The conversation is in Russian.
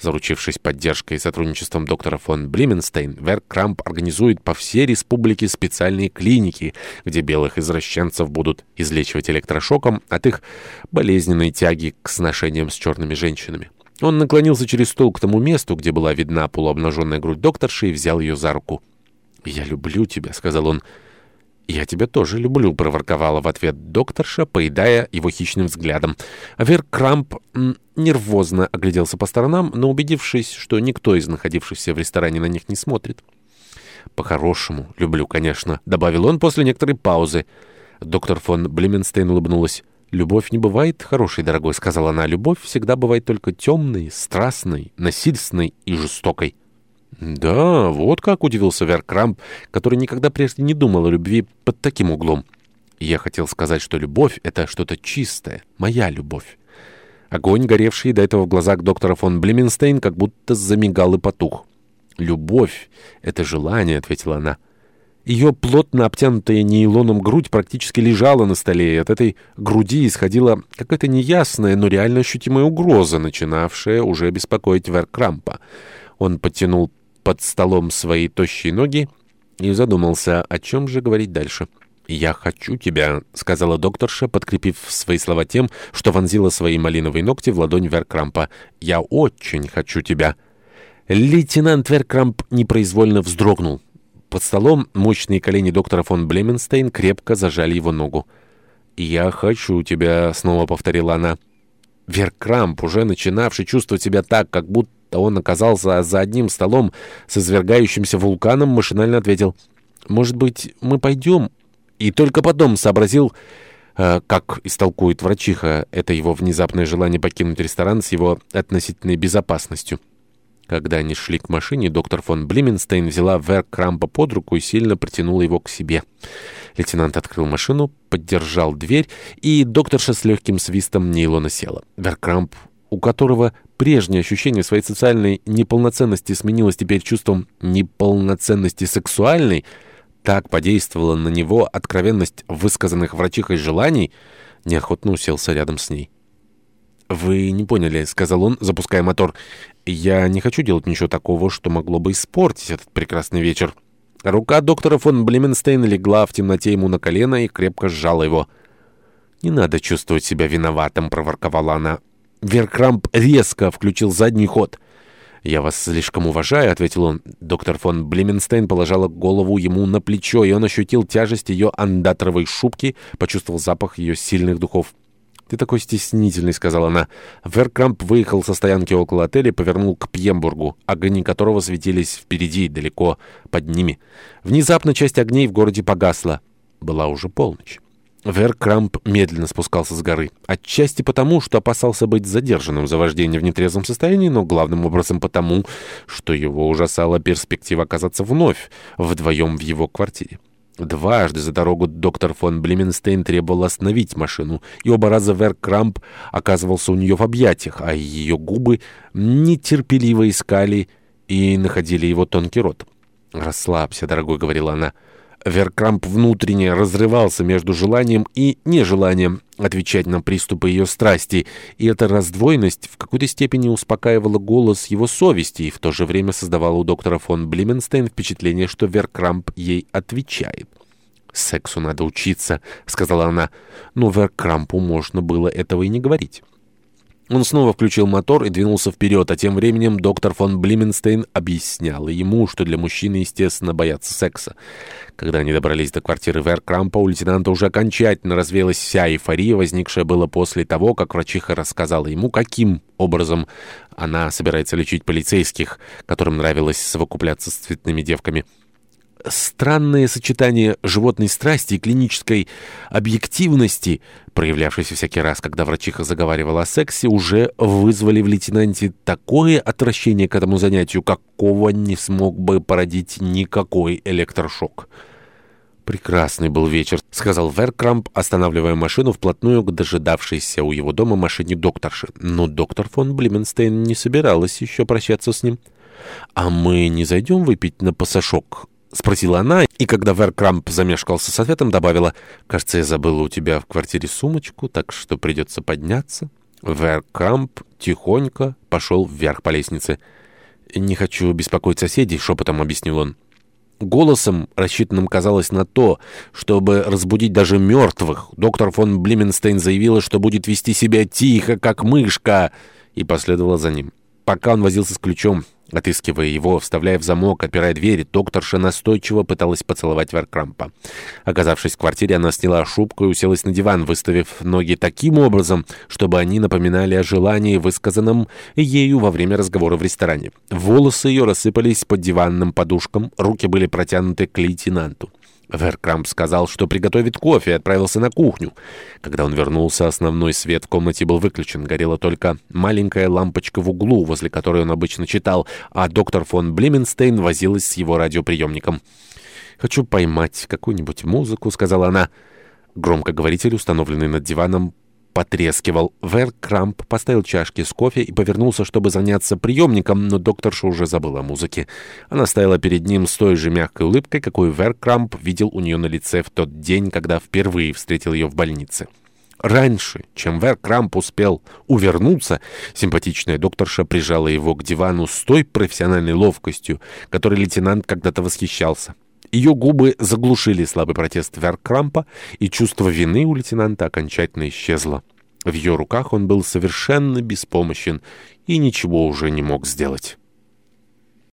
Заручившись поддержкой и сотрудничеством доктора фон Блименстейн, Вер Крамп организует по всей республике специальные клиники, где белых извращенцев будут излечивать электрошоком от их болезненной тяги к сношениям с черными женщинами. Он наклонился через стол к тому месту, где была видна полуобнаженная грудь докторши, и взял ее за руку. «Я люблю тебя», — сказал он, — «Я тебя тоже люблю», — проворковала в ответ докторша, поедая его хищным взглядом. Вер Крамп нервозно огляделся по сторонам, но убедившись, что никто из находившихся в ресторане на них не смотрит. «По-хорошему, люблю, конечно», — добавил он после некоторой паузы. Доктор фон Блеменстейн улыбнулась. «Любовь не бывает хорошей, дорогой», — сказала она. «Любовь всегда бывает только темной, страстной, насильственной и жестокой». Да, вот как удивился Веркрамп, который никогда прежде не думал о любви под таким углом. Я хотел сказать, что любовь — это что-то чистое, моя любовь. Огонь, горевший до этого в глазах доктора фон Блеменстейн, как будто замигал и потух. «Любовь — это желание», — ответила она. Ее плотно обтянутая нейлоном грудь практически лежала на столе, и от этой груди исходила какая-то неясная, но реально ощутимая угроза, начинавшая уже беспокоить Веркрампа. Он подтянул под столом свои тощие ноги и задумался, о чем же говорить дальше. «Я хочу тебя», — сказала докторша, подкрепив свои слова тем, что вонзила свои малиновые ногти в ладонь Веркрампа. «Я очень хочу тебя». Лейтенант Веркрамп непроизвольно вздрогнул. Под столом мощные колени доктора фон Блеменстейн крепко зажали его ногу. «Я хочу тебя», — снова повторила она. Веркрамп, уже начинавший чувствовать себя так, как будто то он оказался за одним столом с извергающимся вулканом, машинально ответил «Может быть, мы пойдем?» И только потом сообразил, э, как истолкует врачиха это его внезапное желание покинуть ресторан с его относительной безопасностью. Когда они шли к машине, доктор фон Блименстейн взяла Вер Крампа под руку и сильно притянула его к себе. Лейтенант открыл машину, поддержал дверь, и докторша с легким свистом нейлона села. Вер Крамп у которого прежнее ощущение своей социальной неполноценности сменилось теперь чувством неполноценности сексуальной, так подействовала на него откровенность высказанных врачихой желаний, неохотно уселся рядом с ней. «Вы не поняли», — сказал он, запуская мотор. «Я не хочу делать ничего такого, что могло бы испортить этот прекрасный вечер». Рука доктора фон Блеменстейна легла в темноте ему на колено и крепко сжала его. «Не надо чувствовать себя виноватым», — проворковала она. Веркрамп резко включил задний ход. «Я вас слишком уважаю», — ответил он. Доктор фон Блеменстейн положила голову ему на плечо, и он ощутил тяжесть ее андатровой шубки, почувствовал запах ее сильных духов. «Ты такой стеснительный», — сказала она. Веркрамп выехал со стоянки около отеля повернул к Пьембургу, огни которого светились впереди, и далеко под ними. Внезапно часть огней в городе погасла. Была уже полночь. Вер Крамп медленно спускался с горы. Отчасти потому, что опасался быть задержанным за вождение в нетрезвом состоянии, но главным образом потому, что его ужасала перспектива оказаться вновь вдвоем в его квартире. Дважды за дорогу доктор фон Блименстейн требовал остановить машину, и оба раза Вер Крамп оказывался у нее в объятиях, а ее губы нетерпеливо искали и находили его тонкий рот. «Расслабься, дорогой», — говорила она, — Веркрамп внутренне разрывался между желанием и нежеланием отвечать на приступы ее страсти, и эта раздвоенность в какой-то степени успокаивала голос его совести и в то же время создавала у доктора фон Блименстейн впечатление, что Веркрамп ей отвечает. «Сексу надо учиться», — сказала она, но Веркрампу можно было этого и не говорить. Он снова включил мотор и двинулся вперед, а тем временем доктор фон Блименстейн объяснял ему, что для мужчины, естественно, боятся секса. Когда они добрались до квартиры Веркрампа, у лейтенанта уже окончательно развеялась вся эйфория, возникшая было после того, как врачиха рассказала ему, каким образом она собирается лечить полицейских, которым нравилось совокупляться с цветными девками странное сочетание животной страсти и клинической объективности, проявлявшейся всякий раз, когда врачиха заговаривала о сексе, уже вызвали в лейтенанте такое отвращение к этому занятию, какого не смог бы породить никакой электрошок. «Прекрасный был вечер», — сказал Веркрамп, останавливая машину вплотную к дожидавшейся у его дома машине докторши. Но доктор фон Блименстейн не собиралась еще прощаться с ним. «А мы не зайдем выпить на пасашок?» — спросила она, и когда Веркрамп замешкался с ответом, добавила, «Кажется, я забыла у тебя в квартире сумочку, так что придется подняться». Веркрамп тихонько пошел вверх по лестнице. «Не хочу беспокоить соседей», — шепотом объяснил он. Голосом, рассчитанным, казалось, на то, чтобы разбудить даже мертвых, доктор фон Блименстейн заявила, что будет вести себя тихо, как мышка, и последовала за ним. Пока он возился с ключом, Отыскивая его, вставляя в замок, отпирая двери, докторша настойчиво пыталась поцеловать Варкрампа. Оказавшись в квартире, она сняла шубку и уселась на диван, выставив ноги таким образом, чтобы они напоминали о желании, высказанном ею во время разговора в ресторане. Волосы ее рассыпались под диванным подушком, руки были протянуты к лейтенанту. Веркрамп сказал, что приготовит кофе, и отправился на кухню. Когда он вернулся, основной свет в комнате был выключен. Горела только маленькая лампочка в углу, возле которой он обычно читал, а доктор фон Блеменстейн возилась с его радиоприемником. «Хочу поймать какую-нибудь музыку», — сказала она. Громкоговоритель, установленный над диваном, потрескивал. Вер Крамп поставил чашки с кофе и повернулся, чтобы заняться приемником, но докторша уже забыла о музыке. Она стояла перед ним с той же мягкой улыбкой, какую Вер Крамп видел у нее на лице в тот день, когда впервые встретил ее в больнице. Раньше, чем Вер Крамп успел увернуться, симпатичная докторша прижала его к дивану с той профессиональной ловкостью, которой лейтенант когда-то восхищался. Ее губы заглушили слабый протест Веркрампа, и чувство вины у лейтенанта окончательно исчезло. В ее руках он был совершенно беспомощен и ничего уже не мог сделать.